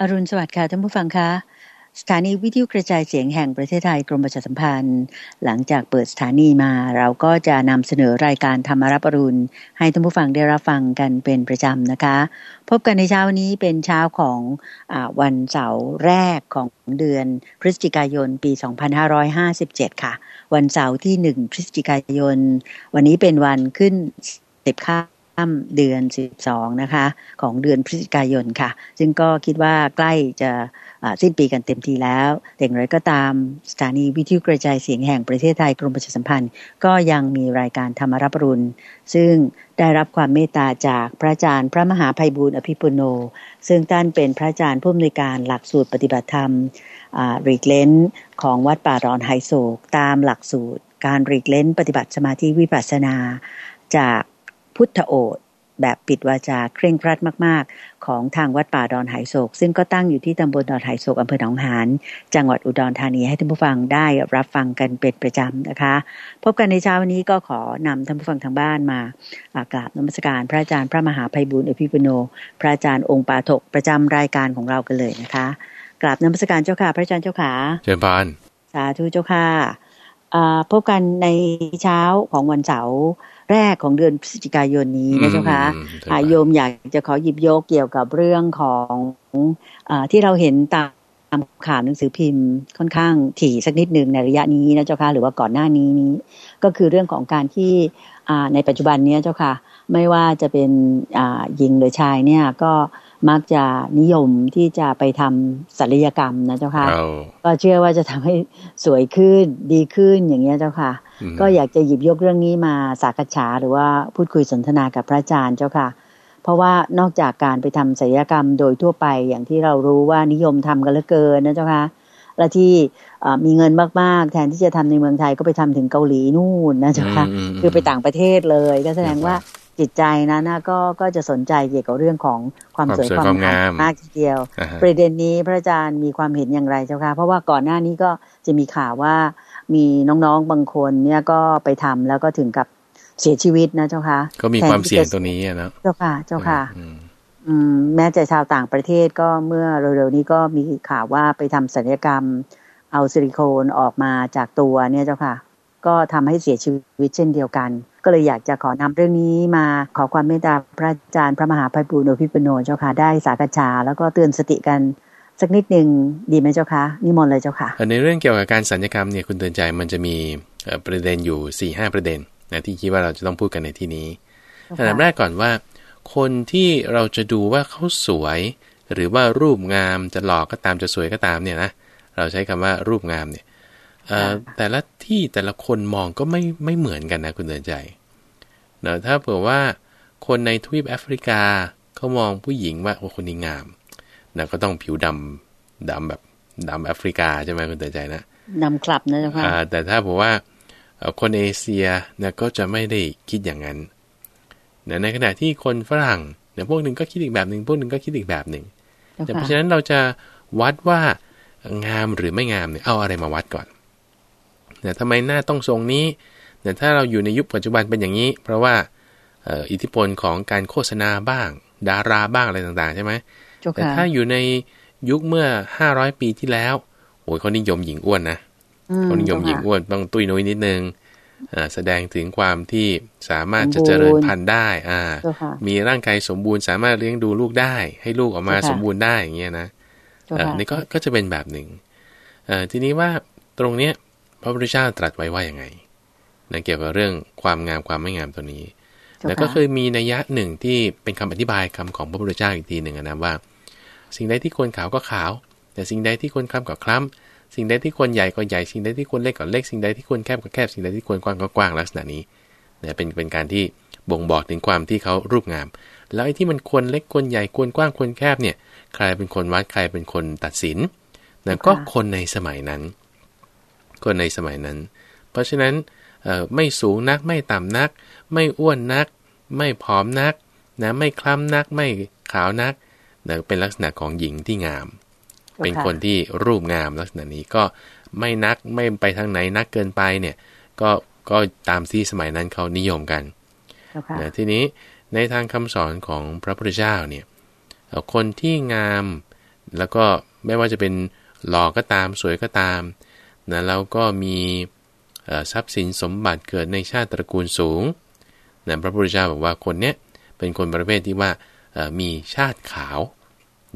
อรุณสวัสดิ์ค่ะท่านผู้ฟังคะสถานีวิทยุกระจายเสียงแห่งประเทศไทยกรมประชาสัมพันธ์ หลังจากเปิดสถานีมา เราก็จะนำเสนอรายการธรรมรับอรุณ ให้ท่านผู้ฟังได้รับฟังกันเป็นประจำนะคะ พบกันในเช้านี้เป็นเช้าของอวันเสาร์แรกของเดือนพฤศจิกายนปี 2557 ค่ะ วันเสาร์ที่ 1 พฤศจิกายน วันนี้เป็นวันขึ้นสิบ ข้าเดือน 12 นะคะ ของเดือนพฤศจิกายนค่ะ ซึ่งก็คิดว่าใกล้จะสิ้นปีกันเต็มทีแล้วแต่อย่างไรก็ตามสถานีวิทยุกระจายเสียงแห่งประเทศไทยกรมประชาสัมพันธ์ ก็ยังมีรายการธรรมรับรุณ ซึ่งได้รับความเมตตาจากพระอาจารย์ พระมหาภัยบูร์อภิปุโน ซึ่งท่านเป็นพระอาจารย์ผู้อำนวยการหลักสูตรปฏิบัติธรรมรีกเลนของวัดป่ารอนไฮโศกตามหลักสูตร การรีกเลนปฏิบัติสมาธิวิปัสสนา จาก พุทธโอษแบบปิดวาจาเคร่งครัดมาก ๆ ของทางวัดป่าดอนไหโศก ซึ่งก็ตั้งอยู่ที่ตำบลดอนไหโศกอำเภอหนองหานจังหวัดอุดรธานีให้ท่านผู้ฟังได้รับฟังกันเป็นประจำนะคะ พบกันในเช้าวันนี้ก็ขอนำท่านผู้ฟังทางบ้านมากราบนมัสการพระอาจารย์พระมหาภัยบุญอภิปุโน พระอาจารย์องค์ปาถกประจำรายการของเรากันเลยนะคะกราบนมัสการเจ้าค่ะ พระอาจารย์เจ้าค่ะเชิญพานสาธุเจ้าค่ะพบกันในเช้าของวันเสาร์ แรกของเดือนพฤศจิกายนนี้นะเจ้าคะโยมอยากจะขอหยิบยกเกี่ยวกับเรื่องของอที่เราเห็นตามข่าวหนังสือพิมพ์ค่อนข้างถี่สักนิดหนึ่งในระยะนี้นะเจ้าค่ะหรือว่าก่อนหน้านี้นี้ ก็คือเรื่องของการที่ในปัจจุบันนี้เจ้าค่ะ ไม่ว่าจะเป็นหญิงหรือชายเนี่ยก็มักจะนิยมที่จะไปทำศัลยกรรมนะเจ้าค่ะก็เชื่อว่าจะทำให้สวยขึ้นดีขึ้นอย่างเงี้ยเจ้าค่ะ ก็อยากจะหยิบยกเรื่องนี้มาสักษาหรือว่าพูดคุยสนทนากับพระอาจารย์เจ้าค่ะ เพราะว่านอกจากการไปทำศัลยกรรมโดยทั่วไปอย่างที่เรารู้ว่านิยมทำกันเหลือเกินนะเจ้าค่ะและที่มีเงินมากๆ แทนที่จะทำในเมืองไทยก็ไปทำถึงเกาหลีนู่นนะเจ้าค่ะคือไปต่างประเทศเลย ก็แสดงว่าจิตใจนะนะก็ก็จะสนใจเกี่ยวกับเรื่องของความสวยความงามมากทีเดียว ประเด็นนี้พระอาจารย์มีความเห็นอย่างไรเจ้าคะเพราะว่าก่อนหน้านี้ก็จะมีข่าวว่า มีน้องๆบางคนเนี่ยก็ไปทำแล้วก็ถึงกับเสียชีวิตนะเจ้าค่ะก็มีความเสี่ยงตัวนี้นะเจ้าค่ะ เจ้าค่ะอืมแม้แต่ชาวต่างประเทศก็เมื่อเร็วๆนี้ก็มีข่าวว่าไปทำศัลยกรรม เอาซิลิโคนออกมาจากตัวเนี่ยเจ้าค่ะ ก็ทำให้เสียชีวิตเช่นเดียวกัน ก็เลยอยากจะขอนำเรื่องนี้มาขอความเมตตาพระอาจารย์พระมหาภัยบูรณ์พิปโนเจ้าค่ะได้สากชาแล้วก็เตือนสติกัน สักนิดหนึ่งดีไหมเจ้าคะนิมนต์เลยเจ้าค่ะในเรื่องเกี่ยวกับการสัญญกรรมเนี่ยคุณเตือนใจมันจะมีประเด็นอยู่4ี่ห้าประเด็นนะที่คิดว่าเราจะต้องพูดกันในที่นี้อันดับแรกก่อนว่า คนที่เราจะดูว่าเขาสวย หรือว่ารูปงามจะหล่อก็ตามจะสวยก็ตามเนี่ยนะเราใช้คำว่ารูปงามเนี่ยแต่ละที่แต่ละคนมองก็ไม่ไม่เหมือนกันนะคุณเตือนใจนะถ้าเผื่อว่าคนในทวีปแอฟริกาเขามองผู้หญิงว่าโอ้คนนี้งาม นะก็ต้องผิวดำดำแบบดำแอฟริกาใช่ไหมคุณเตือนใจนะดำคลับนะจ๊ะค่ะแต่ถ้าผมว่าคนเอเชียนะก็จะไม่ได้คิดอย่างนั้นนะในขณะที่คนฝรั่งเนี่ยพวกหนึ่งก็คิดอีกแบบหนึ่งพวกหนึ่งก็คิดอีกแบบหนึ่งแต่เพราะฉะนั้นเราจะวัดว่างามหรือไม่งามเนี่ยเอาอะไรมาวัดก่อนเนี่ยทำไมหน้าต้องทรงนี้แต่ถ้าเราอยู่ในยุคปัจจุบันเป็นอย่างนี้ เพราะว่าอิทธิพลของการโฆษณาบ้าง ดาราบ้างอะไรต่างๆใช่ไหม แต่ถ้าอยู่ในยุคเมื่อห้าร้อยปีที่แล้วโอ้ยเขานิยมหญิงอ้วนนะเขานิยมหญิงอ้วนต้องตุ้ยนุ้ยนิดนึงแสดงถึงความที่สามารถจะเจริญพันธุ์ได้ อ่า มีร่างกายสมบูรณ์สามารถเลี้ยงดูลูกได้ ให้ลูกออกมาสมบูรณ์ได้อย่างเงี้ยนะนี่ก็ก็จะเป็นแบบหนึ่งทีนี้ว่าตรงเนี้ยพระพุทธเจ้าตรัสไว้ว่าอย่างไงนะเกี่ยวกับเรื่องความงามความไม่งามตัวนี้ แล้วก็เคยมีนัยยะหนึ่งที่เป็นคำอธิบายคำของพระพุทธเจ้าอีกทีหนึ่งนะว่า สิ่งใดที่ควรขาวก็ขาว แต่สิ่งใดที่ควรคล้ำก็คล้ำสิ่งใดที่ควรใหญ่ก็ใหญ่ สิ่งใดที่ควรเล็กก็เล็ก สิ่งใดที่ควรแคบก็แคบ สิ่งใดที่ควรกว้างก็กว้างลักษณะนี้เนี่ยเป็นเป็นการที่บ่งบอกถึงความที่เขารูปงาม แล้วไอ้ที่มันควรเล็กควรใหญ่ควรกว้างควรแคบเนี่ยใครเป็นคนวัดใครเป็นคนตัดสินนั่นก็คนในสมัยนั้น คนในสมัยนั้น เพราะฉะนั้นไม่สูงนักไม่ต่ำนัก ไม่อ้วนนัก ไม่ผอมนักนะไม่คล้ำนักไม่ขาวนัก นะเป็นลักษณะของหญิงที่งาม เป็นคนที่รูปงามลักษณะนี้ก็ไม่นักไม่ไปทางไหนนักเกินไปเนี่ยก็ก็ตามที่สมัยนั้นเขานิยมกันนะทีนี้ในทางคำสอนของพระพุทธเจ้าเนี่ยคนที่งามแล้วก็ไม่ว่าจะเป็นหล่อก็ตามสวยก็ตามนะแล้วก็มีทรัพย์สินสมบัติเกิดในชาติตระกูลสูงนะพระพุทธเจ้าบอกว่าคนเนี้ยเป็นคนประเภทที่ว่ามีชาติขาว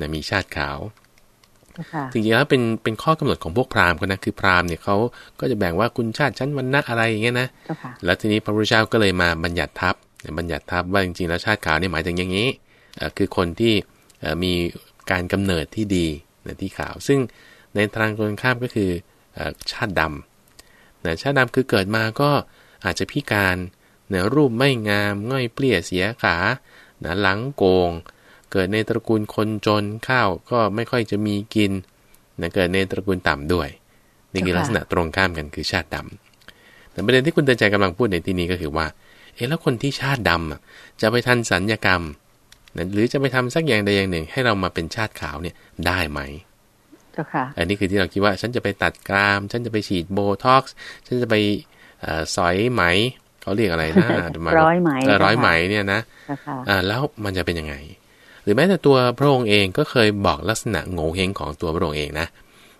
นะมีชาติขาวจริงๆแล้วเป็นเป็นข้อกำหนดของพวกพราหมณ์คนนะคือพราหมณ์เนี่ยเขาก็จะแบ่งว่าคุณชาติชั้นวรรณะอะไรอย่างเงี้ยนะแล้วทีนี้พระพุทธเจ้าก็เลยมาบัญญัติทับบัญญัติทับว่าจริงๆแล้วชาติขาวนี่หมายถึงอย่างนี้คือคนที่มีการกำเนิดที่ดีนะที่ขาว ซึ่งในทางตรงข้ามก็คือชาติดำนะชาติดำคือเกิดมาก็อาจจะพิการเนะรูปไม่งามง่อยเปลี่ยเสียขานะหลังโกง เกิดในตระกูลคนจนข้าวก็ไม่ค่อยจะมีกินนะเกิดในตระกูลต่ำด้วย นี่คือลักษณะตรงข้ามกันคือชาติดำแต่ประเด็นที่คุณเตือนใจกำลังพูดในที่นี้ก็คือว่า เอ๊ะแล้วคนที่ชาติดำจะไปทันสัญญกรรมนะหรือจะไปทำสักอย่างใดอย่างหนึ่ง ให้เรามาเป็นชาติขาวเนี่ยได้ไหมเจ้าค่ะ อันนี้คือที่เราคิดว่า ฉันจะไปตัดกราม ฉันจะไปฉีดโบท็อกซ์ ฉันจะไปสอยไหม เขาเรียกอะไรนะร้อยไหมร้อยไหมเนี่ยนะอ่าแล้วมันจะเป็นยังไง หรือแม้แต่ตัวพระองค์เองก็เคยบอกลักษณะโง่เฮงของตัวพระองค์เองนะ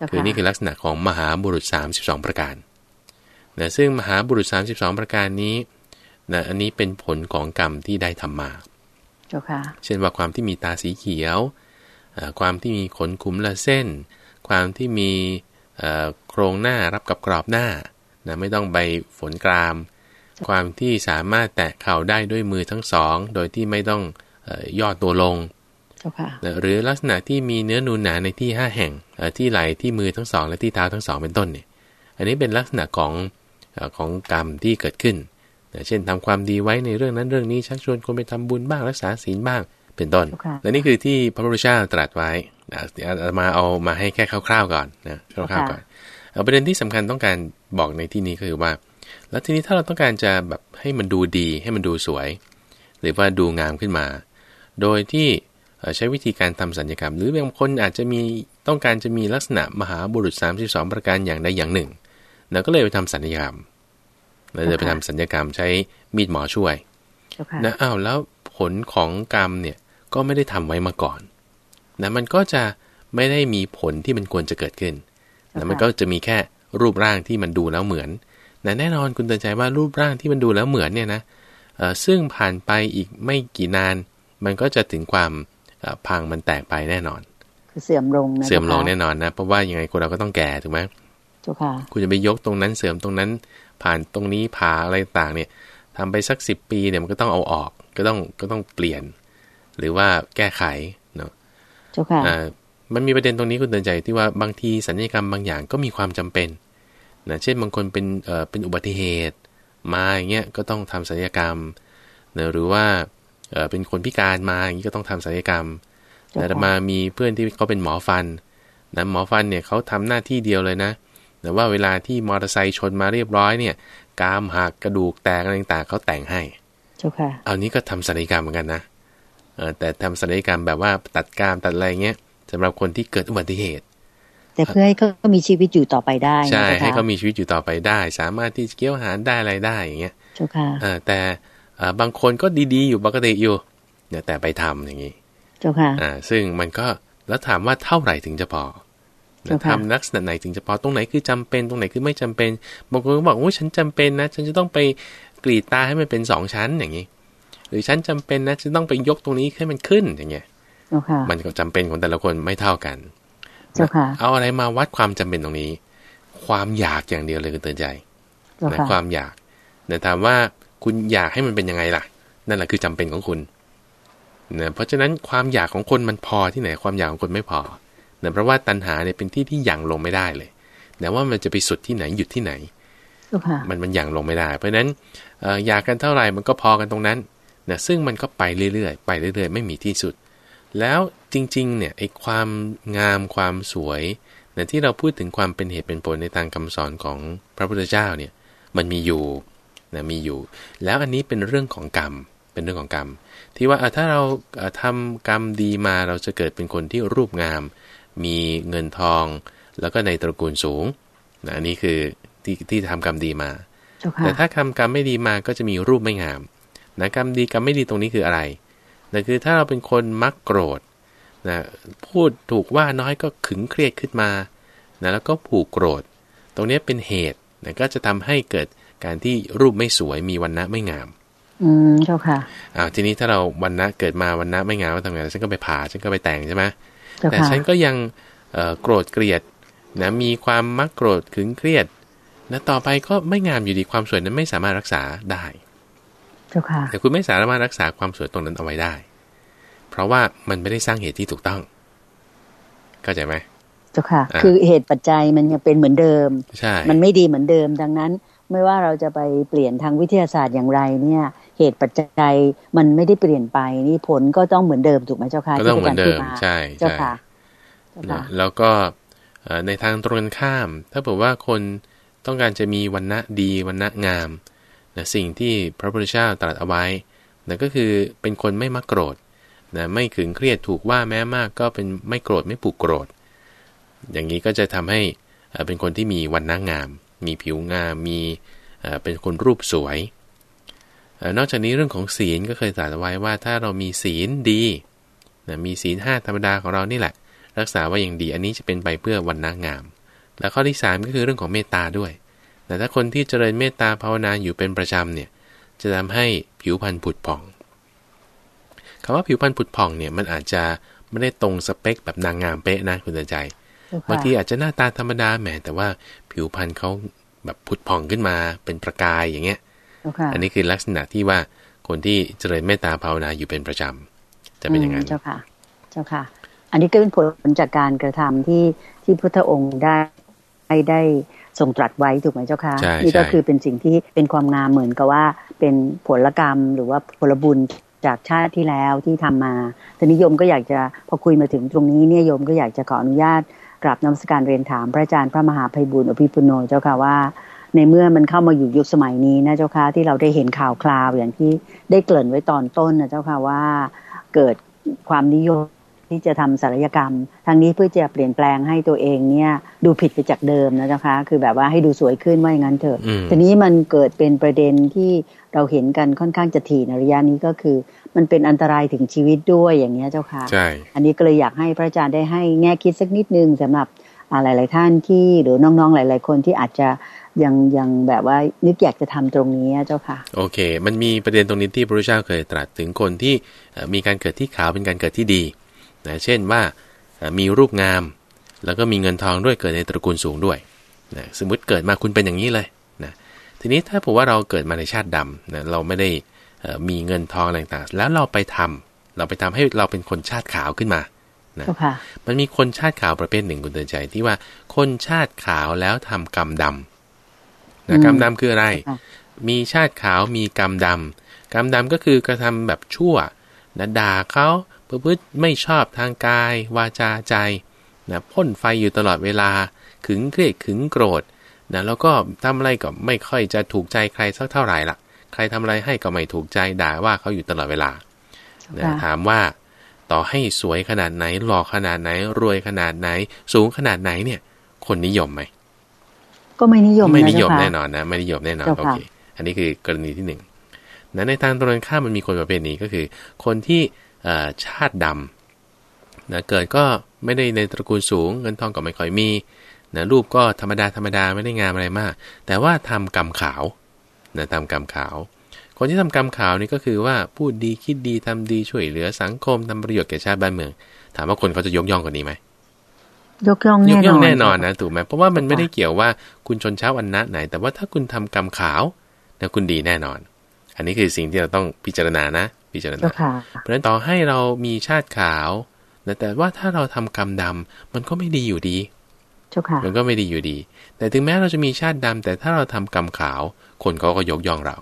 คือนี่คือลักษณะของมหาบุรุษ 32 ประการนะซึ่งมหาบุรุษ 32 ประการนี้นะอันนี้เป็นผลของกรรมที่ได้ทำมาเช่นว่าความที่มีตาสีเขียว ความที่มีขนขุมละเส้น ความที่มีโครงหน้ารับกับกรอบหน้านะไม่ต้องใบฝนกราม ความที่สามารถแตะเข่าได้ด้วยมือทั้งสอง โดยที่ไม่ต้อง ย่อตัวลงหรือลักษณะที่มีเนื้อนูนหนาในที่ห้าแห่งที่ไหล่ที่มือทั้งสองและที่เท้าทั้งสองเป็นต้นเนี่ยอันนี้เป็นลักษณะของของกรรมที่เกิดขึ้น เช่นทำความดีไว้ในเรื่องนั้นเรื่องนี้ชักชวนคนไปทำบุญบ้างรักษาศีลบ้างเป็นต้น และนี่คือที่พระพุทธเจ้าตรัสไว้มาเอามาให้แค่คร่าวๆก่อนนะคร่าวๆก่อนประเด็นที่สำคัญต้องการบอกในที่นี้คือว่า แล้วทีนี้ถ้าเราต้องการจะแบบให้มันดูดีให้มันดูสวย หรือว่าดูงามขึ้นมา โดยที่ใช้วิธีการทำสัญญกรรม หรือบางคนอาจจะมีต้องการจะมีลักษณะมหาบุรุษ 32 ประการอย่างใดอย่างหนึ่งเราก็เลยไปทำสัญญกรรมเราจะไปทำสัญญกรรมใช้มีดหมอช่วยนะอ้าวแล้วผลของกรรมเนี่ยก็ไม่ได้ทำไว้มาก่อนนะมันก็จะไม่ได้มีผลที่มันควรจะเกิดขึ้นนะมันก็จะมีแค่รูปร่างที่มันดูแล้วเหมือนนะแน่นอนคุณเตือนใจว่ารูปร่างที่มันดูแล้วเหมือนเนี่ยนะซึ่งผ่านไปอีกไม่กี่นาน มันก็จะถึงความพังมันแตกไปแน่นอนเสื่อมลงนะเสื่อมลงแน่นอนนะเพราะว่ายังไงคนเราก็ต้องแก่ถูกไหมจุค่ะคุณจะไปยกตรงนั้นเสริมตรงนั้น ผ่านตรงนี้ผ่าอะไรต่างเนี่ยทำไปสักสิบปีเนี่ยมันก็ต้องเอาออก ก็ต้องก็ต้องเปลี่ยน หรือว่าแก้ไขเนาะเจ้าค่ะมันมีประเด็นตรงนี้คุณเตือนใจที่ว่าบางทีสัญญกรรมบางอย่างก็มีความจำเป็นนะเช่นบางคนเป็นเอ่อเป็นอุบัติเหตุ มาอย่างเงี้ยก็ต้องทำสัญญกรรมนะหรือว่า เอ่อเป็นคนพิการมาอย่างนี้ก็ต้องทำสัญญกรรม แต่มามีเพื่อนที่เขาเป็นหมอฟันนะหมอฟันเนี่ยเขาทำหน้าที่เดียวเลยนะ แต่ว่าเวลาที่มอเตอร์ไซค์ชนมาเรียบร้อยเนี่ย กามหักกระดูกแตกอะไรต่างๆเขาแต่งให้เจ้าค่ะเอานี้ก็ทำศัลยกรรมเหมือนกันนะเออแต่ทำศัลยกรรมแบบว่าตัดกามตัดอะไรเงี้ยสำหรับคนที่เกิดอุบัติเหตุ แต่เพื่อให้เขามีชีวิตอยู่ต่อไปได้ใช่ให้เขามีชีวิตอยู่ต่อไปได้ สามารถที่จะเกี่ยวหารได้อะไรได้อย่างเงี้ยเจ้าค่ะเออแต่ บางคนก็ดีๆ อยู่ปกติอยู่เนี่ยแต่ไปทำอย่างนี้เจ้าค่ะอ่าซึ่งมันก็แล้วถามว่าเท่าไหร่ถึงจะพอทำลักษณะไหนถึงจะพอตรงไหนคือจำเป็นตรงไหนคือไม่จำเป็นบางคนก็บอกว่าฉันจำเป็นนะ ฉันจะต้องไปกรีดตาให้มันเป็นสองชั้นอย่างนี้ หรือฉันจำเป็นนะฉันต้องไปยกตรงนี้ให้มันขึ้นอย่างเงี้ยมันก็จำเป็นของแต่ละคนไม่เท่ากันเอาอะไรมาวัดความจำเป็นตรงนี้ ความอยากอย่างเดียวเลยคือเตือนใจนะความอยากแต่ถามว่า คุณอยากให้มันเป็นยังไงล่ะ นั่นแหละคือจำเป็นของคุณนะเพราะฉะนั้นความอยากของคนมันพอที่ไหนความอยากของคนไม่พอเนะเพราะว่าตัณหาเนี่ยเป็นที่ที่ยังลงไม่ได้เลยแต่ว่ามันจะไปสุดที่ไหนหยุดที่ไหนมันมันยังลงไม่ได้ เพราะฉะนั้นอยากกันเท่าไหร่มันก็พอกันตรงนั้นนะซึ่งมันก็ไปเรื่อยๆ ไปเรื่อย ๆ ไม่มีที่สุด แล้วจริงๆเนี่ยไอ้ความงามความสวยนะที่เราพูดถึงความเป็นเหตุเป็นผลในทางคำสอนของพระพุทธเจ้าเนี่ยมันมีอยู่ นะมีอยู่ แล้วอันนี้เป็นเรื่องของกรรม เป็นเรื่องของกรรม ที่ว่าถ้าเราทำกรรมดีมาเราจะเกิดเป็นคนที่รูปงาม มีเงินทอง แล้วก็ในตระกูลสูงนะอันนี้คือที่ที่ทำกรรมดีมา แต่ถ้าทำกรรมไม่ดีมาก็จะมีรูปไม่งามนะกรรมดีกรรมไม่ดีตรงนี้คืออะไรนั่นคือถ้าเราเป็นคนมักโกรธนะพูดถูกว่าน้อยก็ขึงเครียดขึ้นมานะแล้วก็ผูกโกรธ ตรงนี้เป็นเหตุนะก็จะทำให้เกิด การที่รูปไม่สวยมีวันณะไม่งาม อืมเจ้าค่ะอ่าทีนี้ถ้าเราวันณะเกิดมาวันณะไม่งามว่าทำไงฉันก็ไปผ่าฉันก็ไปแต่งใช่ไหมแต่ฉันก็ยังโกรธเกลียดนะมีความมักโกรธขึงเครียดนะต่อไปก็ไม่งามอยู่ดีความสวยนั้นไม่สามารถรักษาได้เจ้าค่ะแต่คุณไม่สามารถรักษาความสวยตรงนั้นเอาไว้ได้ เพราะว่ามันไม่ได้สร้างเหตุที่ถูกต้อง เข้าใจไหมเจ้าค่ะ คือเหตุปัจจัยมันยังเป็นเหมือนเดิมใช่มันไม่ดีเหมือนเดิม ดังนั้น ไม่ว่าเราจะไปเปลี่ยนทางวิทยาศาสตร์อย่างไรเนี่ย เหตุปัจจัยมันไม่ได้เปลี่ยนไปนี่ผลก็ต้องเหมือนเดิมถูกไหมเจ้าค่ะก็ต้องเหมือนเดิมใช่เจ้าค่ะแล้วก็ในทางตรงกันข้าม ถ้าบอกว่าคนต้องการจะมีวันณะดีวันณะงามนะสิ่งที่พระพุทธเจ้าตรัสเอาไว้นะก็คือเป็นคนไม่มักโกรธนะไม่ขึงเครียดถูกว่าแม้มากก็เป็นไม่โกรธไม่ผูกโกรธ อย่างนี้ก็จะทำให้เป็นคนที่มีวันณะงาม มีผิวงามมีเป็นคนรูปสวย นอกจากนี้เรื่องของศีลก็เคยตรัสไว้ว่าถ้าเรามีศีลดีนะมีศีลห้าธรรมดาของเรานี่แหละ รักษาว่าอย่างดีอันนี้จะเป็นไปเพื่อวันณะงาม แล้วข้อที่ 3 ก็คือเรื่องของเมตตาด้วยแต่ถ้าคนที่เจริญเมตตาภาวนาอยู่เป็นประจำเนี่ยจะทำให้ผิวพรรณผุดผ่องคำว่าผิวพรรณผุดผ่องเนี่ยมันอาจจะไม่ได้ตรงสเปคแบบนางงามเป๊ะนะคุณใจบางทีอาจจะหน้าตาธรรมดาแหมแต่ว่า ผิวพรรณเขาแบบผุดผ่องขึ้นมาเป็นประกายอย่างเงี้ย อันนี้คือลักษณะที่ว่าคนที่เจริญเมตตาภาวนาอยู่เป็นประจำจะเป็นอย่างนั้นเจ้าค่ะ เจ้าค่ะ อันนี้ก็เป็นผลจากการกระทำที่ที่พุทธองค์ได้ได้ทรงตรัสไว้ถูกไหมเจ้าค่ะนี่ก็คือเป็นสิ่งที่เป็นความงามเหมือนกับว่า เป็นผลกรรมหรือว่าผลบุญจากชาติที่แล้วที่ทำมาแต่นิยมก็อยากจะพอคุยมาถึงตรงนี้เนี่ยโยมก็อยากจะขออนุญาต กราบนมัสการเรียนถามพระอาจารย์พระมหาภัยบุญอภิปุโนเจ้าค่ะว่า ในเมื่อมันเข้ามาอยู่ยุคสมัยนี้นะเจ้าค่ะที่เราได้เห็นข่าวคราวอย่างที่ได้เกริ่นไว้ตอนต้นนะเจ้าค่ะว่าเกิดความนิยม ที่จะทำศัลยกรรมทางนี้เพื่อจะเปลี่ยนแปลงให้ตัวเองเนี่ยดูผิดไปจากเดิมนะเจ้าคะคือแบบว่าให้ดูสวยขึ้นว่าอย่างนั้นเถอะทีนี้มันเกิดเป็นประเด็นที่เราเห็นกันค่อนข้างจะถี่ในระยะนี้ก็คือ มันเป็นอันตรายถึงชีวิตด้วยอย่างเงี้ยเจ้าค่ะใช่อันนี้ก็เลยอยากให้พระอาจารย์ได้ให้แง่คิดสักนิดนึงสำหรับหลาย ๆ ท่านที่หรือน้องๆหลาย ๆ คนที่อาจจะยังยังแบบว่านึกอยากจะทำตรงนี้เจ้าค่ะ โอเค มันมีประเด็นตรงนี้ที่พระพุทธเจ้าเคยตรัสถึงคนที่มีการเกิดที่ขาวเป็นการเกิดที่ดี นะเช่นว่ามีรูปงาม แล้วก็มีเงินทองด้วยเกิดในตระกูลสูงด้วยนะสมมุติเกิดมาคุณเป็นอย่างนี้เลยนะทีนี้ถ้าผมว่าเราเกิดมาในชาติดำนะเราไม่ได้มีเงินทองอะไรต่างๆแล้วเราไปทำเราไปทำให้เราเป็นคนชาติขาวขึ้นมานะมันมีคนชาติขาวประเภทหนึ่งคุณเตือนใจที่ว่าคนชาติขาวแล้วทำกรรมดำนะกรรมดำคืออะไร มีชาติขาวมีกรรมดำกรรมดำก็คือกระทำแบบชั่วนะด่าเขา ประพฤติไม่ชอบทางกาย วาจาใจนะพ่นไฟอยู่ตลอดเวลา ขึงเครียดขึงโกรธนะแล้วก็ทำอะไรก็ไม่ค่อยจะถูกใจใครสักเท่าไหร่ละใครทำอะไรให้ก็ไม่ถูกใจด่าว่าเขาอยู่ตลอดเวลานะถามว่า ต่อให้สวยขนาดไหน หล่อขนาดไหน รวยขนาดไหน สูงขนาดไหนเนี่ย คนนิยมไหมก็ไม่นิยมไม่นิยมแน่นอนนะไม่นิยมแน่นอนโอเค อันนี้คือกรณีที่หนึ่งนะในทางตรงข้ามมันมีคนประเภทนี้ก็คือ คนที่ ชาติดำนะเกิดก็ไม่ได้ในตระกูลสูง เงินทองก็ไม่ค่อยมีนะรูปก็ธรรมดาธรรมดาไม่ได้งามอะไรมาก แต่ว่าทำกรรมขาวนะทำกรรมขาว คนที่ทำกรรมขาวนี่ก็คือว่าพูดดีคิดดีทำดีช่วยเหลือสังคมทำประโยชน์แก่ชาติบ้านเมือง ถามว่าคนเขาจะยกย่องกว่านี้ไหมยกย่องแน่นอนยกย่องแน่นอนนะถูกไหมเพราะว่ามันไม่ได้เกี่ยวว่าคุณชนเช้าวันนะไหน แต่ว่าถ้าคุณทำกรรมขาวนะคุณดีแน่นอน อันนี้คือสิ่งที่เราต้องพิจารณานะ พิจารณาเพราะฉะนั้นต่อให้เรามีชาติขาวแต่ว่าถ้าเราทำกรรมดำมันก็ไม่ดีอยู่ดีมันก็ไม่ดีอยู่ดี แต่ถึงแม้เราจะมีชาติดำแต่ถ้าเราทำกรรมขาว คนเขาก็ยกย่องเรา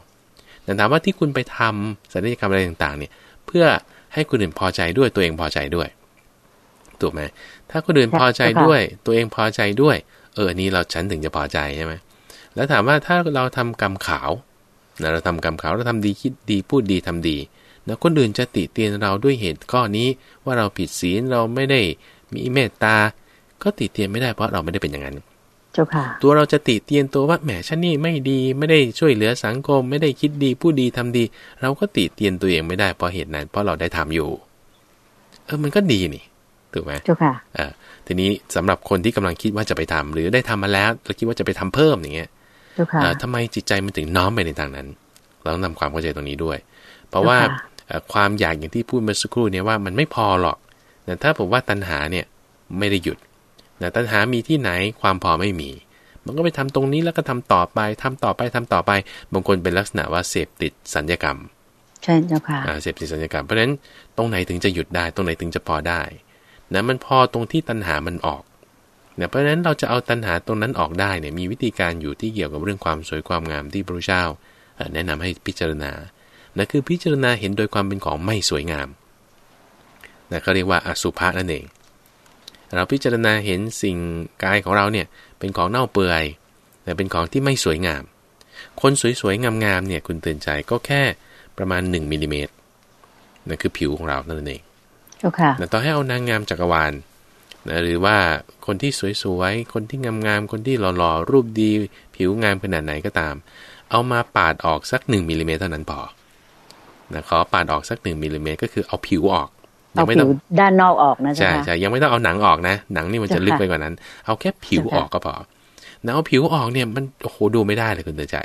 แต่ถามว่าที่คุณไปทำศัลยกรรมอะไรต่างๆ เนี่ย เพื่อให้คนอื่นพอใจด้วยตัวเองพอใจด้วยถูกไหมถ้าคนอื่นพอใจด้วย ตัวเองพอใจด้วย เออนี้เราฉันถึงจะพอใจใช่ไหมแล้วถามว่าถ้าเราทำกรรมขาวนะเราทำกรรมขาวเราทำดีคิดดีพูดดีทำดี นะคนอื่นจะติเตียนเราด้วยเหตุข้อนี้ว่าเราผิดศีลเราไม่ได้มีเมตตา ก็ติเตียนไม่ได้เพราะเราไม่ได้เป็นอย่างนั้นเจ้าค่ะ ตัวเราจะติเตียนตัวว่าแหมฉันนี่ไม่ดีไม่ได้ช่วยเหลือสังคม ไม่ได้คิดดีผู้ดีทำดี เราก็ติเตียนตัวเองไม่ได้เพราะเหตุนั้น เพราะเราได้ทำอยู่ เออมันก็ดีนี่ถูกไหมเจ้าค่ะอ่าทีนี้สำหรับคนที่กำลังคิดว่าจะไปทำหรือได้ทำมาแล้วแล้วคิดว่าจะไปทำเพิ่มอย่างเงี้ยเจ้าค่ะทำไมจิตใจมันถึงน้อมไปในทางนั้น เราต้องทำความเข้าใจตรงนี้ด้วย เพราะว่า ความอยากอย่างที่พูดเมื่อสักครู่เนี่ยว่ามันไม่พอหรอกแต่ถ้าผมว่าตัณหาเนี่ยไม่ได้หยุดนะตัณหามีที่ไหนความพอไม่มี มันก็ไปทำตรงนี้แล้วก็ทำต่อไปทำต่อไปทำต่อไป บางคนเป็นลักษณะว่าเสพติดสัญญกรรม ใช่เจ้าค่ะเสพติดสัญญกรรม เพราะฉะนั้นตรงไหนถึงจะหยุดได้ ตรงไหนถึงจะพอได้นะมันพอตรงที่ตัณหามันออกนะเพราะฉะนั้นเราจะเอาตัณหาตรงนั้นออกได้เนี่ยมีวิธีการอยู่ที่เกี่ยวกับเรื่องความสวยความงามที่พระเจ้าแนะนำให้พิจารณา นะคือพิจารณาเห็นโดยความเป็นของไม่สวยงามนะก็เรียกว่าอสุภะนั่นเอง เราพิจารณาเห็นสิ่งกายของเราเนี่ยเป็นของเน่าเปื่อยแต่เป็นของที่ไม่สวยงาม คนสวยๆงามๆเนี่ยคุณเตือนใจก็แค่ประมาณ1มิลิเมตรนั่นคือผิวของเรานั่นเองแต่ต่อให้เอานางงามจักรวาลนะหรือว่าคนที่สวยๆ คนที่งามๆ คนที่หล่อๆ รูปดี ผิวงามขนาดไหนก็ตาม เอามาปาดออกสัก1มิลิเมตรเท่านั้นพอ นะขอปาดออกสัก1มิลิเมตรก็คือเอาผิวออกยังไม่ต้องด้านนอกออกนะใช่ใช่ยังไม่ต้องเอาหนังออกนะ หนังนี่มันจะลึกไปกว่านั้น เอาแค่ผิวออกก็พอนะเอาผิวออกเนี่ยมันโอ้โหดูไม่ได้เลยคุณเตือนใจ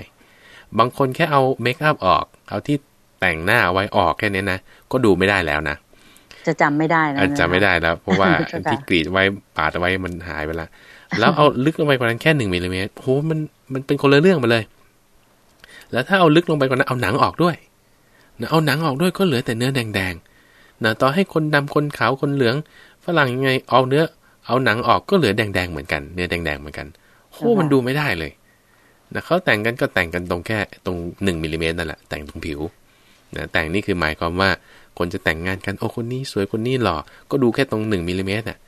บางคนแค่เอาเมคอัพออก เอาที่แต่งหน้าไว้ออกแค่นี้นะก็ดูไม่ได้แล้วนะจะจำไม่ได้นะจำไม่ได้แล้ว เพราะว่าที่กรีดไว้ปาดไว้มันหายไปแล้วแล้วเอาลึกลงไปกว่านั้นแค่หนึ่งมิลลิเมตรโหมันมันเป็นคนละเรื่องมาเลย แล้วถ้าเอาลึกลงไปกว่านั้นเอาหนังออกด้วย นะเอาหนังออกด้วยก็เหลือแต่เนื้อแดงๆนะต่อให้คนดำคนขาวคนเหลืองฝรั่งยังไงเอาเนื้อ เอาหนังออกก็เหลือแดงๆเหมือนกันเนื้อแดงๆเหมือนกันโหมันดูไม่ได้เลยนะเขาแต่งกันก็แต่งกันตรงแค่ตรงหนึ่งมิลลิเมตรนั่นแหละแต่งตรงผิวนะแต่งนี่คือหมายความว่าคนจะแต่งงานกันโอ้คนนี้สวยคนนี้หล่อก็ดูแค่ตรงหนึ่งมิลลิเมตรอะ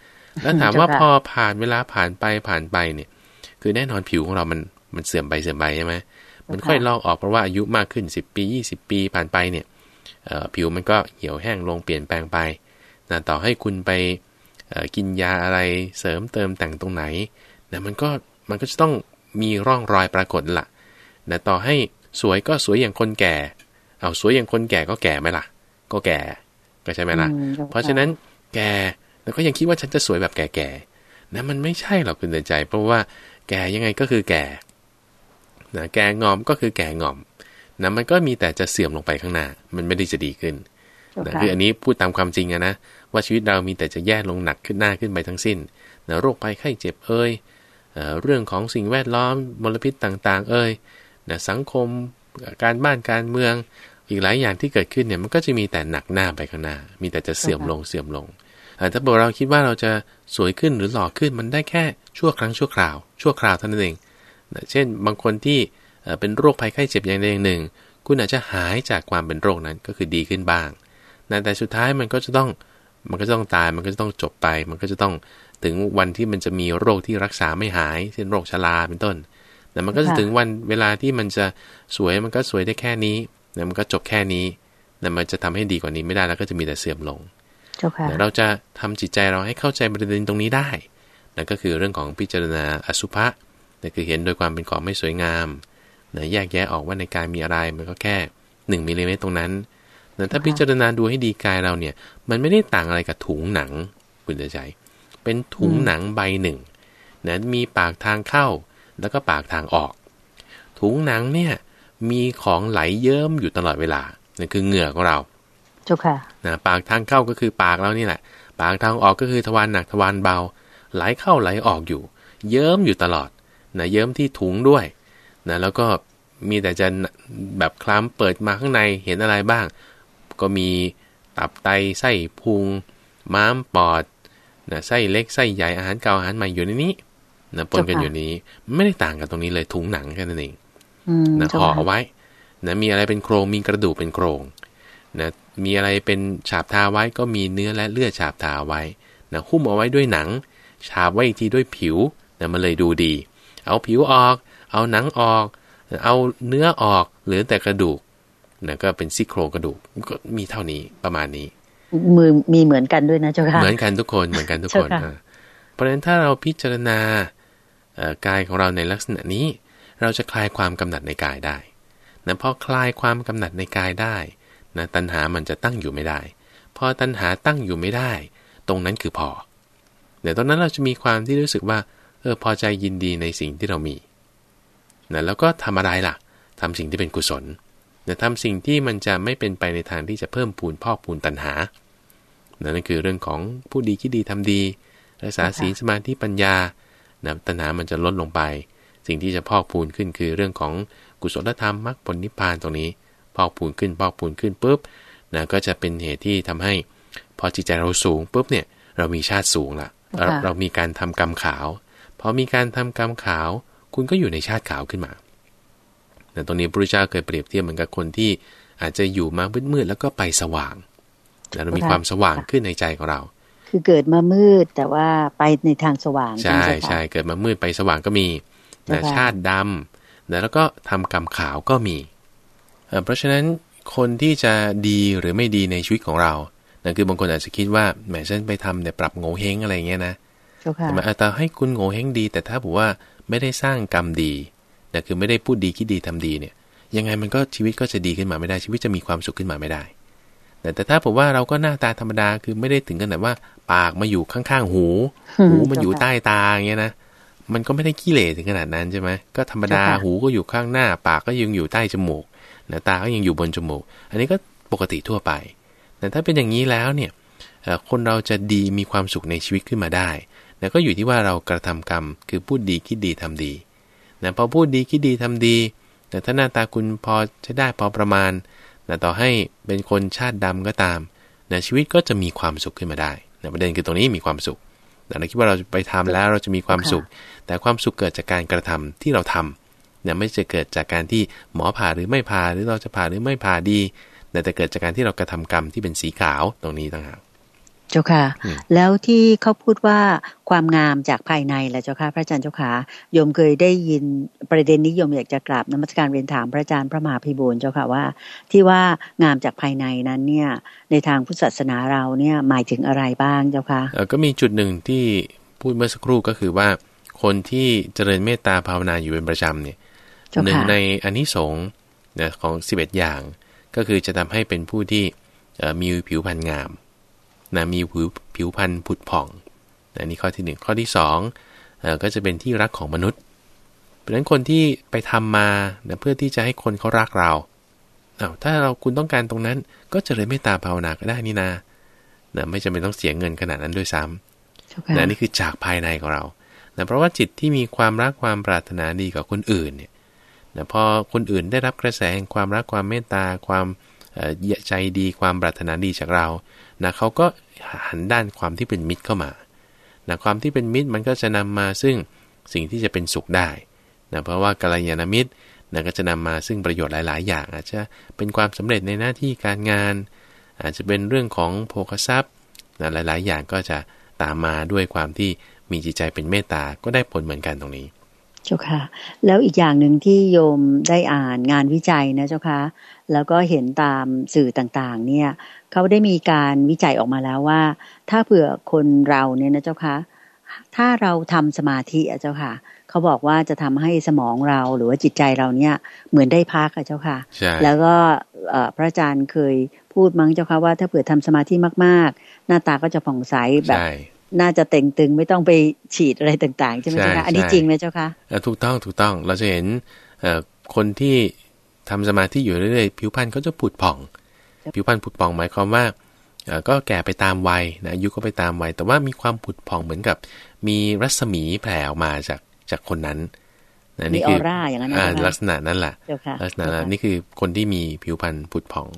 แล้วถามว่าพอผ่านเวลาผ่านไปผ่านไปเนี่ย คือแน่นอนผิวของเรามันมันเสื่อมไปเสื่อมไปใช่ไหม มันค่อยลอกออกเพราะว่าอายุมากขึ้นสิบปียี่สิบปีผ่านไปเนี่ยผิวมันก็เหี่ยวแห้งลงเปลี่ยนแปลงไปนะต่อให้คุณไปกินยาอะไรเสริมเติมแต่งตรงไหนนะมันก็มันก็จะต้องมีร่องรอยปรากฏละนะต่อให้สวยก็สวยอย่างคนแก่ เอาสวยอย่างคนแก่ก็แก่ไหมล่ะ ก็แก่ก็ใช่ไหมล่ะ เพราะฉะนั้นแก่แล้วก็ยังคิดว่าฉันจะสวยแบบแก่ๆนะมันไม่ใช่หรอกคุณเตือนใจ เพราะว่าแก่ยังไงก็คือแก่ นะแก่งอมก็คือแก่งอมนะมันก็มีแต่จะเสื่อมลงไปข้างหน้า มันไม่ได้จะดีขึ้นนะคืออันนี้พูดตามความจริงอะนะว่าชีวิตเรามีแต่จะแย่ลงหนักขึ้นหน้าขึ้นไปทั้งสิ้นนะโรคภัยไข้เจ็บเอ้ยเรื่องของสิ่งแวดล้อมมลพิษต่าง ๆ เอ้ยนะสังคมการบ้านการเมือง อีกหลายอย่างที่เกิดขึ้นเนี่ยมันก็จะมีแต่หนักหน้าไปข้างหน้า มีแต่จะเสื่อมลงเสื่อมลงถ้าบอกเราคิดว่าเราจะสวยขึ้นหรือหล่อขึ้นมันได้แค่ชั่วครั้งชั่วคราว ชั่วคราวเท่านั้นเอง เช่น บางคนที่เป็นโรคภัยไข้เจ็บอย่างใดอย่างหนึ่ง คุณอาจจะหายจากความเป็นโรคนั้นก็คือดีขึ้นบ้างแต่สุดท้ายมันก็จะต้องมันก็จะต้องตายมันก็จะต้องจบไป มันก็จะต้องถึงวันที่มันจะมีโรคที่รักษาไม่หาย เช่นโรคชราเป็นต้นแต่มันก็จะถึงวันเวลาที่มันจะสวยมันก็สวยได้แค่นี้นะมันก็จบแค่นี้นะมันจะทำให้ดีกว่านี้ไม่ได้แล้วก็จะมีแต่เสื่อมลงเราจะทำจิตใจเราให้เข้าใจประเด็นตรงนี้ได้นั่นก็คือเรื่องของพิจารณาอสุภะ นั่นคือเห็นโดยความเป็นของไม่สวยงามนะแยกแยะออกว่าในกายมีอะไรมันก็แค่หนึ่งมิลลิเมตรตรงนั้นนะถ้าพิจารณาดูให้ดีกายเราเนี่ย มันไม่ได้ต่างอะไรกับถุงหนังคุณจะใจเป็นถุงหนังใบหนึ่งนะมีปากทางเข้า แล้วก็ปากทางออก ถุงหนังเนี่ย มีของไหลเยิ้มอยู่ตลอดเวลานั่นคือเหงื่อของเราจุค่ะนะปากทางเข้าก็คือปากเรานี่แหละ ปากทางออกก็คือทวารหนักทวารเบา ไหลเข้าไหลออกอยู่ เยิ้มอยู่ตลอด นะเยิ้มที่ถุงด้วยนะแล้วก็มีแต่จะแบบคล้ำเปิดมาข้างในเห็นอะไรบ้าง ก็มีตับไตไส้พุง ม้ามปอดนะไส้เล็กไส้ใหญ่อาหารเก่าอาหารใหม่อยู่ในนี้นะปนกันอยู่นี้ ไม่ได้ต่างกันตรงนี้เลยถุงหนังแค่นั้นเองนะห่อเอาไว้นะมีอะไรเป็นโครงมีกระดูกเป็นโครงนะมีอะไรเป็นฉาบทาไว้ก็มีเนื้อและเลือดฉาบทาไว้นะหุ้มเอาไว้ด้วยหนัง ฉาบไว้อีกทีด้วยผิวนะมันเลยดูดี เอาผิวออก เอาหนังออก เอาเนื้อออกเหลือแต่กระดูกนะก็เป็นซี่โครงกระดูกก็มีเท่านี้ประมาณนี้ มือมีเหมือนกันด้วยนะเจ้าค่ะ เหมือนกันทุกคนเหมือนกันทุกคนเพราะฉะนั้นถ้าเราพิจารณากายของเราในลักษณะนี้ เราจะคลายความกำหนัดในกายได้นะพอคลายความกำหนัดในกายได้นะตัณหามันจะตั้งอยู่ไม่ได้ พอตัณหาตั้งอยู่ไม่ได้ ตรงนั้นคือพอเนี่ยตอนนั้นเราจะมีความที่รู้สึกว่าเออพอใจยินดีในสิ่งที่เรามีนะแล้วก็ทำอะไรล่ะทำสิ่งที่เป็นกุศลนะทำสิ่งที่มันจะไม่เป็นไปในทางที่จะเพิ่มพูนพอกพูนตัณหานั่นคือเรื่องของผู้ดีคิดดีทำดี รักษาศีลสมาธิปัญญานะตัณหามันจะลดลงไป สิ่งที่จะพอกพูนขึ้นคือเรื่องของกุศลธรรมมรรคผลนิพพานตรงนี้ พอกพูนขึ้นพอกพูนขึ้นปุ๊บนะก็จะเป็นเหตุที่ทำให้ พอจิตใจเราสูงปุ๊บเนี่ยเรามีชาติสูงละเรามีการทำกรรมขาว พอมีการทำกรรมขาว คุณก็อยู่ในชาติขาวขึ้นมา แต่ตรงนี้พระเจ้าเคยเปรียบเทียบเหมือนกับคนที่อาจจะอยู่มามืดๆแล้วก็ไปสว่างแล้วเรามีความสว่างขึ้นในใจของเรา คือเกิดมามืดแต่ว่าไปในทางสว่าง ใช่ใช่เกิดมามืดไปสว่างก็มีแต่ชาติดำแล้วก็ทำกรรมขาวก็มี เพราะฉะนั้นคนที่จะดีหรือไม่ดีในชีวิตของเรานั่นคือบางคนอาจจะคิดว่าแหมฉันไปทำแต่ปรับโง่เฮงอะไรเงี้ยนะ แต่มาแต่ให้คุณโง่เฮงดี แต่ถ้าบอกว่าไม่ได้สร้างกรรมดีนะคือไม่ได้พูดดีคิดดีทำดีเนี่ย ยังไงมันก็ชีวิตก็จะดีขึ้นมาไม่ได้ชีวิตจะมีความสุขขึ้นมาไม่ได้แต่แต่ถ้าผมว่าเราก็หน้าตาธรรมดาคือไม่ได้ถึงขนาดว่า ปากมาอยู่ข้างๆหู หูมันอยู่ใต้ตาอย่างเงี้ยนะมันก็ไม่ได้ขี้เหร่ถึงขนาดนั้นใช่ไหมก็ธรรมดาหูก็อยู่ข้างหน้า ปากก็ยังอยู่ใต้จมูกหน้าตาก็ยังอยู่บนจมูก อันนี้ก็ปกติทั่วไป แต่ถ้าเป็นอย่างนี้แล้วเนี่ยคนเราจะดีมีความสุขในชีวิตขึ้นมาได้ นะก็อยู่ที่ว่าเรากระทำกรรม คือพูดดีคิดดีทำดีนะพอพูดดีคิดดีทำดี แต่ถ้าหน้าตาคุณพอใช้ได้พอประมาณนะต่อให้เป็นคนชาติดำก็ตามนะชีวิตก็จะมีความสุขขึ้นมาได้นะประเด็นคือตรงนี้มีความสุขแต่เราคิดว่าเราไปทำแล้วเราจะมีความสุข แต่ความสุขเกิดจากการกระทำที่เราทำเนี่ยไม่จะเกิดจากการที่หมอผ่าหรือไม่ผ่าหรือเราจะผ่าหรือไม่ผ่าดี แต่แต่เกิดจากการที่เรากระทำกรรมที่เป็นสีขาวตรงนี้ต่างหาก เจ้าค่ะ แล้วที่เขาพูดว่าความงามจากภายในแหละเจ้าค่ะพระอาจารย์เจ้าค่ะโยมเคยได้ยินประเด็นนี้โยมอยากจะกราบนมัสการเรียนถามพระอาจารย์พระมหาพิบูลเจ้าค่ะว่า ที่ว่างามจากภายในนั้นเนี่ยในทางพุทธศาสนาเราเนี่ยหมายถึงอะไรบ้างเจ้าค่ะก็มีจุดหนึ่งที่พูดเมื่อสักครู่ก็คือว่า คนที่เจริญเมตตาภาวนาอยู่เป็นประจำเนี่ยหนึ่งในอนนิสงส์ของสิบเอ็ดอย่าง ก็คือจะทำให้เป็นผู้ที่มีผิวพรรณงาม นะมีผิวผิวพรรณผุดผ่องนะนี่ข้อที่ 1 ข้อที่2ก็จะเป็นที่รักของมนุษย์ เพราะฉะนั้นคนที่ไปทำมานะเพื่อที่จะให้คนเขารักเราเอาถ้าเราคุณต้องการตรงนั้นก็จะเลยไม่ตาภาวนาก็ได้นี่นานะไม่จำเป็นต้องเสียเงินขนาดนั้นด้วยซ้ำนะนี่คือจากภายในของเรานะเพราะว่าจิตที่มีความรักความปรารถนาดีกับคนอื่นเนี่ยนะพอคนอื่นได้รับกระแสแห่งความรักความเมตตาความใจดีความปรารถนาดีจากเรา นะเขาก็หันด้านความที่เป็นมิตรเข้ามานะความที่เป็นมิตรมันก็จะนำมาซึ่งสิ่งที่จะเป็นสุขได้นะเพราะว่ากัลยาณมิตรนะก็จะนำมาซึ่งประโยชน์หลาย ๆ อย่าง อาจจะเป็นความสำเร็จในหน้าที่การงาน อาจจะเป็นเรื่องของโภคทรัพย์นะหลาย ๆ อย่างก็จะตามมาด้วยความที่มีจิตใจเป็นเมตตาก็ได้ผลเหมือนกันตรงนี้ เจ้าค่ะ แล้วอีกอย่างหนึ่งที่โยมได้อ่านงานวิจัยนะเจ้าค่ะแล้วก็เห็นตามสื่อต่างๆ เนี่ย เขาได้มีการวิจัยออกมาแล้วว่า ถ้าเผื่อคนเราเนี่ยนะเจ้าคะถ้าเราทำสมาธิอะเจ้าค่ะ เขาบอกว่าจะทำให้สมองเราหรือว่าจิตใจเราเนี่ยเหมือนได้พักอะเจ้าค่ะ แล้วก็พระอาจารย์เคยพูดมั้งเจ้าค่ะว่าถ้าเผื่อทำสมาธิมากๆ หน้าตาก็จะผ่องใสแบบน่าจะเต่งตึงไม่ต้องไปฉีดอะไรต่างๆ ใช่ไหมเจ้าค่ะอันนี้จริงไหมเจ้าค่ะถูกต้องถูกต้องเราจะเห็นคนที่ทำสมาธิอยู่เรื่อยๆผิวพรรณเขาจะผุดผ่อง ผิวพรรณผุดผ่องหมายความว่าก็แก่ไปตามวัยนะอายุก็ไปตามวัย แต่ว่ามีความผุดผ่องเหมือนกับ มีรัศมีแผ่ออกมาจากจากคนนั้นนะนี่คืออย่างนั้นลักษณะนั้นแหละลักษณะนั้นนี่คือคนที่มีผิวพรรณผุดผ่อง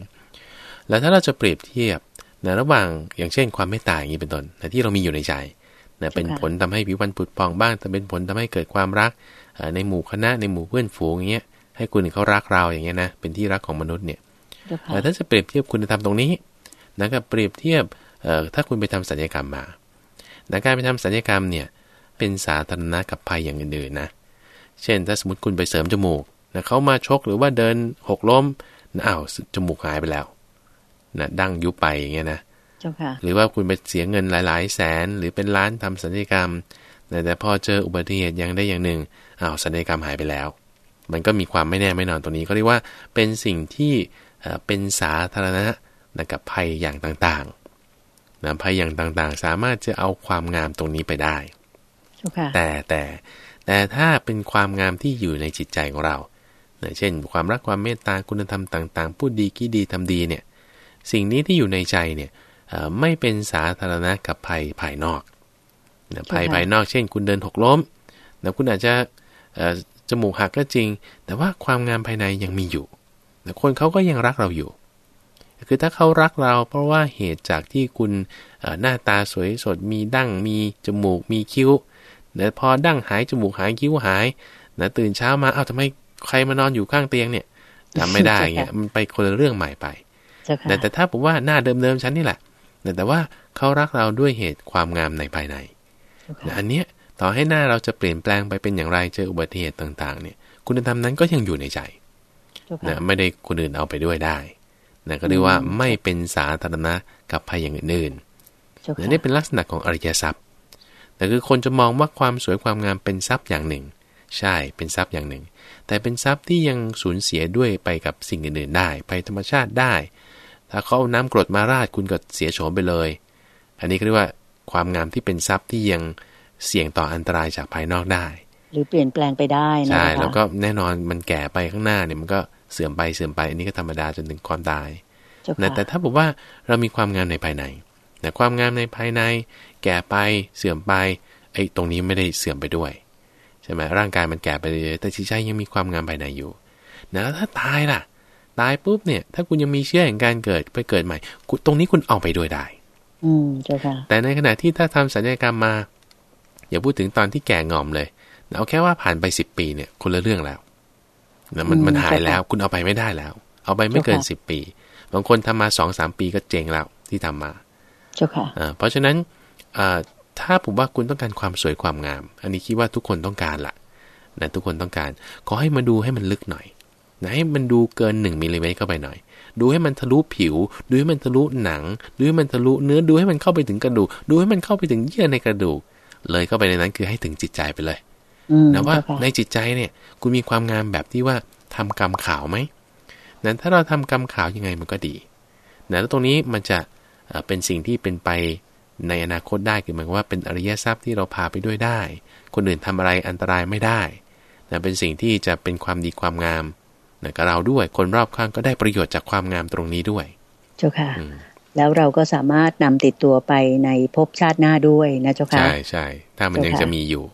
แล้วถ้าเราจะเปรียบเทียบนะระหว่างอย่างเช่นความเมตตาอย่างนี้เป็นต้นนะที่เรามีอยู่ในใจนะเป็นผลทำให้ผิวพรรณผุดผ่องบ้าง แต่เป็นผลทำให้เกิดความรักในหมู่คณะในหมู่เพื่อนฝูงอย่างเงี้ยให้คนอื่นเขารักเราอย่างเงี้ยนะเป็นที่รักของมนุษย์เนี่ย แต่ถ้าจะเปรียบเทียบคุณธรรมตรงนี้นะกับเปรียบเทียบถ้าคุณไปทำสัญญกรรมมานะการไปทำสัญญกรรมเนี่ยเป็นสาธารณะกับภัยอย่างอื่นๆนะ เช่นถ้าสมมติคุณไปเสริมจมูกนะเขามาชกหรือว่าเดินหกล้มนะอ้าวจมูกหายไปแล้วนะดั้งยุบไปอย่างเงี้ยนะหรือว่าคุณไปเสียเงินหลาย ๆ แสนหรือเป็นล้านทำสัญญกรรมแต่พอเจออุบัติเหตุอย่างได้อย่างหนึ่งอ้าวสัญญกรรมหายไปแล้ว มันก็มีความไม่แน่ไม่นอนตรงนี้เขาเรียกว่าเป็นสิ่งที่ เป็นสาธารณะนะกับภัยอย่างต่างๆนะภัยอย่างต่างๆ สามารถจะเอาความงามตรงนี้ไปได้ แต่แต่แต่ถ้าเป็นความงามที่อยู่ในจิตใจของเรานะเช่น ความรักความเมตตาคุณธรรมต่างๆ พูดดีคิดดีทำดีเนี่ย สิ่งนี้ที่อยู่ในใจเนี่ยไม่เป็นสาธารณะกับภัยภายนอกภัยภายนอก เช่น คุณเดินหกล้มนะคุณอาจจะจมูกหักก็จริง แต่ว่าความงามภายในยังมีอยู่แต่ คนเขาก็ยังรักเราอยู่ คือถ้าเขารักเราเพราะว่าเหตุจากที่คุณหน้าตาสวยสดมีดั้งมีจมูกมีคิ้วแต่พอดั้งหายจมูกหายคิ้วหายนะตื่นเช้ามาเอ้าทำไมใครมานอนอยู่ข้างเตียงเนี่ยจำไม่ได้เงี้ยมันไปคนละเรื่องใหม่ไปแต่แต่ถ้าผมว่าหน้าเดิมๆฉันนี่แหละแต่ว่าเขารักเราด้วยเหตุความงามในภายในอันเนี้ยต่อให้หน้าเราจะเปลี่ยนแปลงไปเป็นอย่างไรเจออุบัติเหตุต่าง ๆ เนี่ย คุณธรรมนั้นก็ยังอยู่ในใจ นะไม่ได้คนอื่นเอาไปด้วยได้นะก็เรียกว่าไม่เป็นสาธารณะกับภัยอย่างอื่นๆนี่เป็นลักษณะของอริยทรัพย์ แต่คือคนจะมองว่าความสวยความงามเป็นทรัพย์อย่างหนึ่ง ใช่เป็นทรัพย์อย่างหนึ่ง แต่เป็นทรัพย์ที่ยังสูญเสียด้วยไปกับสิ่งอื่นๆได้ภัยธรรมชาติได้ ถ้าเขาเอาน้ำกรดมาราดคุณก็เสียโฉมไปเลย อันนี้เรียกว่าความงามที่เป็นทรัพย์ที่ยังเสี่ยงต่ออันตรายจากภายนอกได้ หรือเปลี่ยนแปลงไปได้นะใช่แล้วก็แน่นอนมันแก่ไปข้างหน้าเนี่ยมันก็เสื่อมไปเสื่อมไปอันนี้ก็ธรรมดาจนถึงความตายนะแต่ถ้าบอกว่าเรามีความงามในภายในแต่ความงามในภายใน แก่ไปเสื่อมไปไอ้ตรงนี้ไม่ได้เสื่อมไปด้วยใช่ไหมร่างกายมันแก่ไปเลยแต่จิตใจยังมีความงามภายในอยู่นะถ้าตายล่ะ ตายปุ๊บเนี่ย ถ้าคุณยังมีเชื่อแห่งการเกิดไปเกิดใหม่ตรงนี้คุณเอาไปด้วยได้ อืมเจ้าค่ะแต่ในขณะที่ถ้าทำสัญญกรรมมาอย่าพูดถึงตอนที่แก่งอมเลย เอาแค่ว่าผ่านไปสิบปีเนี่ย คนละเรื่องแล้ว นะมันมันหายแล้วคุณเอาไปไม่ได้แล้ว เอาไปไม่เกินสิบปี บางคนทำมาสองสามปีก็เจ๊งแล้วที่ทำมาเจ้าค่ะเพราะฉะนั้นถ้าผมว่าคุณต้องการความสวยความงาม อันนี้คิดว่าทุกคนต้องการละนะทุกคนต้องการ ขอให้มาดูให้มันลึกหน่อยนะให้มันดูเกินหนึ่งมิลลิเมตรเข้าไปหน่อย ดูให้มันทะลุผิว ดูให้มันทะลุหนัง ดูให้มันทะลุเนื้อ ดูให้มันเข้าไปถึงกระดูก ดูให้มันเข้าไปถึงเยื่อในกระดูก เลยเข้าไปในนั้นคือให้ถึงจิตใจไปเลย นะว่าในจิตใจเนี่ยคุณมีความงามแบบที่ว่าทำกรรมขาวไหมนั้นถ้าเราทำกรรมขาวยังไงมันก็ดีนะแล้วตรงนี้มันจะเป็นสิ่งที่เป็นไปในอนาคตได้คือหมายว่าเป็นอริยทรัพย์ที่เราพาไปด้วยได้ คนอื่นทำอะไรอันตรายไม่ได้นะเป็นสิ่งที่จะเป็นความดีความงามนะกับเราด้วยคนรอบข้างก็ได้ประโยชน์จากความงามตรงนี้ด้วย เจ้าค่ะ แล้วเราก็สามารถนำติดตัวไปในภพชาติหน้าด้วยนะเจ้าค่ะ ใช่ใช่ถ้ามันยังจะมีอยู่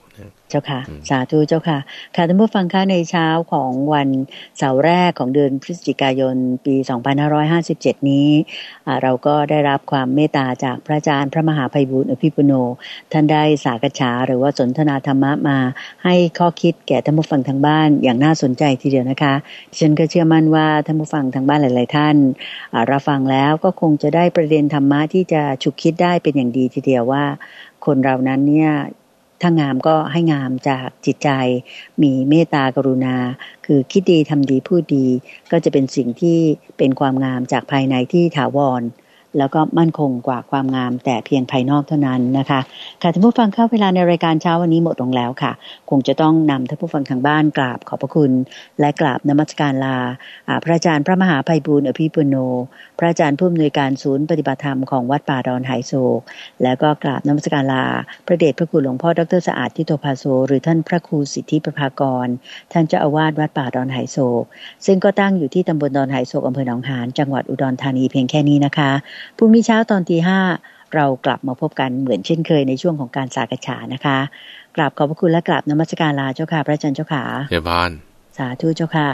จ้าค่ะ สาธุเจ้าค่ะ ค่ะท่านผู้ฟังคะในเช้าของวันเสาร์แรกของเดือนพฤศจิกายนปี 2557 นี้ เราก็ได้รับความเมตตาจากพระอาจารย์พระมหาภัยบุญอภิปุโน ท่านได้สากฉาหรือว่าสนทนาธรรมะมาให้ข้อคิดแก่ท่านผู้ฟังทางบ้านอย่างน่าสนใจทีเดียวนะคะฉันก็เชื่อมั่นว่าท่านผู้ฟังทางบ้านหลาย ๆ ท่านรับฟังแล้วก็คงจะได้ประเด็นธรรมะที่จะฉุกคิดได้เป็นอย่างดีทีเดียวว่า คนเรานั้นเนี่ย ถ้างามก็ให้งามจากจิตใจ มีเมตตากรุณา คือคิดดีทำดีพูดดี ก็จะเป็นสิ่งที่เป็นความงามจากภายในที่ถาวร แล้วก็มั่นคงกว่าความงามแต่เพียงภายนอกเท่านั้นนะคะค่ะท่านผู้ฟังเข้าเวลาในรายการเช้าวันนี้หมดลงแล้วค่ะ คงจะต้องนำท่านผู้ฟังทางบ้านกราบขอบพระคุณ และกราบนมัสการลา พระอาจารย์พระมหาภัยบุญอภิปุโน พระอาจารย์ผู้อำนวยการศูนย์ปฏิบัติธรรมของวัดป่าดอนไหโศก แล้วก็กราบนมัสการลา พระเดชพระคุณหลวงพ่อดรสะอาดทิโตภาโซ หรือท่านพระครูสิทธิประภากร ท่านเจ้าอาวาสวัดป่าดอนไหโศก ซึ่งก็ตั้งอยู่ที่ตำบลดอนไหโศกอำเภอหนองหานจังหวัดอุดรธานีเพียงแค่นี้นะคะพรุ่งนี้เช้าตอนตีห้าเรากลับมาพบกันเหมือนเช่นเคยในช่วงของการสากฉานะคะ กราบขอบพระคุณและกราบนมัสการลาเจ้าค่ะ พระอาจารย์เจ้าค่ะเจ้าพานสาธุเจ้าค่ะ